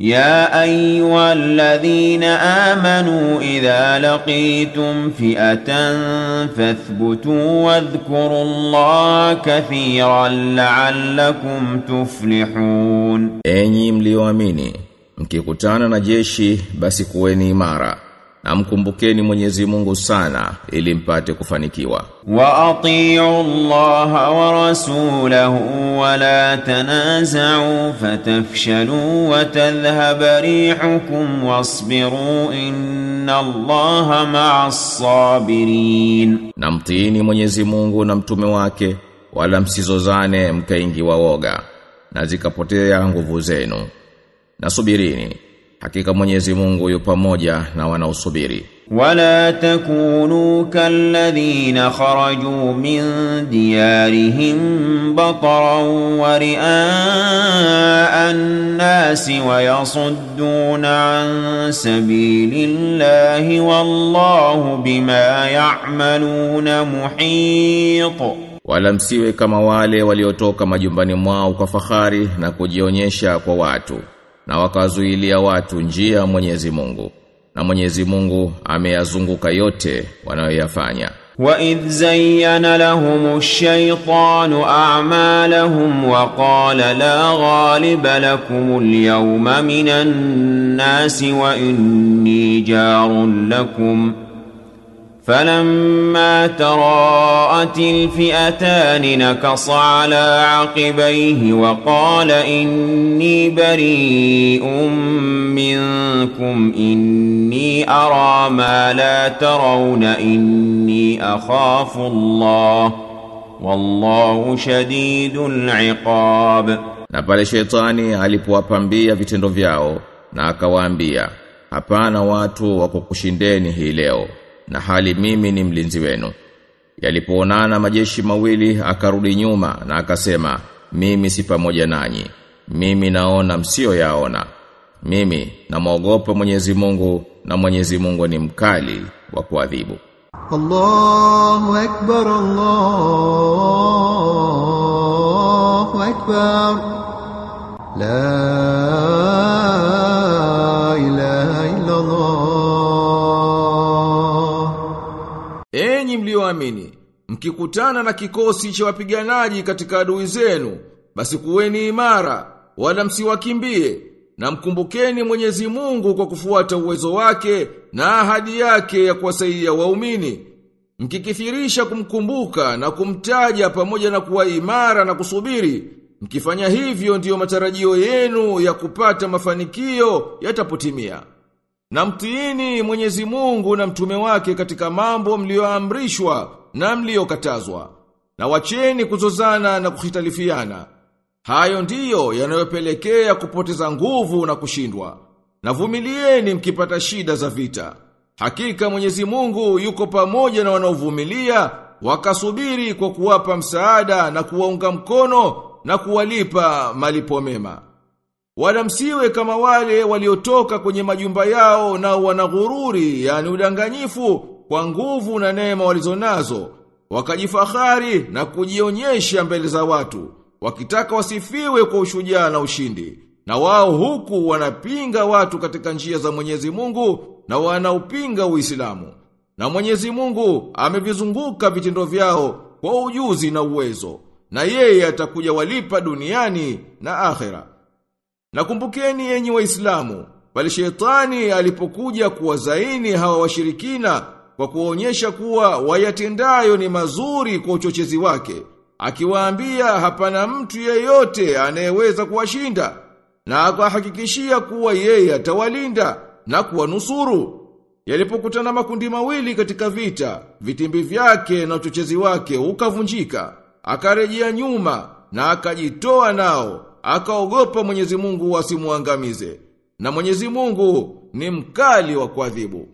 يا أيها الذين آمنوا إذا لقيتم فئة فاثبتوا واذكروا الله كثيرا لعلكم تفلحون. Enyi mlioamini, mkikutana na jeshi basi kuweni imara. na mkumbukeni Mwenyezi Mungu sana ili mpate kufanikiwa. Wa atii'u Allah wa rasulahu wa la tanaza'u fatafshalu wa tadhhaba rihukum wasbiru inna Allah ma'as sabirin. Namtini Mwenyezi Mungu na mtume wake wala msizozane mkaingiwa woga na zikapotea nguvu zenu. Nasubirini Hakika Mwenyezi Mungu yupo pamoja na wanaosubiri. Wala takunu kalladhina kharaju min diyarihim bataran wa ri'a an-nasi wa yasudduna an sabilillahi wallahu bima ya'maluna muhit. Wala msiwe kama wale waliotoka majumbani mwao kwa fahari na kujionyesha kwa watu na wakazuilia watu njia ya Mwenyezi Mungu. Na Mwenyezi Mungu ameyazunguka yote wanayoyafanya. وإذ زين لهم الشيطان أعمالهم وقال لا غالب لكم اليوم من الناس وإني جار لكم فلما تراءت الفئتان نكص على عقبيه وقال إني بريء منكم إني أرى ما لا ترون إني أخاف الله والله شديد العقاب Na pale shetani alipowapambia vitendo vyao na akawaambia, hapana watu wa kukushindeni hii leo, na hali mimi ni mlinzi wenu. Yalipoonana majeshi mawili akarudi nyuma na akasema mimi si pamoja nanyi. Mimi naona msio yaona. Mimi namwogopa Mwenyezi Mungu na Mwenyezi Mungu ni mkali wa kuadhibu. Allahu akbar Allahu akbar La Enyi mlioamini, mkikutana na kikosi cha wapiganaji katika adui zenu, basi kuweni imara, wala msiwakimbie, na mkumbukeni Mwenyezi Mungu kwa kufuata uwezo wake na ahadi yake ya kuwasaidia waumini. Mkikithirisha kumkumbuka na kumtaja pamoja na kuwa imara na kusubiri, mkifanya hivyo ndiyo matarajio yenu ya kupata mafanikio yatapotimia. Na mtiini Mwenyezi Mungu na mtume wake katika mambo mlioamrishwa na mliokatazwa. Na wacheni kuzozana na kuhitalifiana. Hayo ndiyo yanayopelekea kupoteza nguvu na kushindwa. Na vumilieni mkipata shida za vita. Hakika Mwenyezi Mungu yuko pamoja na wanaovumilia wakasubiri kwa kuwapa msaada na kuwaunga mkono na kuwalipa malipo mema. Wala msiwe kama wale waliotoka kwenye majumba yao na wanaghururi, yani udanganyifu, kwa nguvu na neema walizonazo, wakajifahari na kujionyesha mbele za watu, wakitaka wasifiwe kwa ushujaa na ushindi. Na wao huku wanapinga watu katika njia za Mwenyezi Mungu na wanaupinga Uislamu. Na Mwenyezi Mungu amevizunguka vitendo vyao kwa ujuzi na uwezo, na yeye atakuja walipa duniani na akhera. Na kumbukeni enyi waislamu, pale shetani alipokuja kuwazaini hawa washirikina kwa kuonyesha kuwa wayatendayo ni mazuri kwa uchochezi wake, akiwaambia hapana mtu yeyote anayeweza kuwashinda, na akahakikishia kuwa yeye atawalinda na kuwanusuru. Yalipokutana makundi mawili katika vita, vitimbi vyake na uchochezi wake ukavunjika, akarejea nyuma na akajitoa nao akaogopa Mwenyezi Mungu asimuangamize. Na Mwenyezi Mungu ni mkali wa kuadhibu.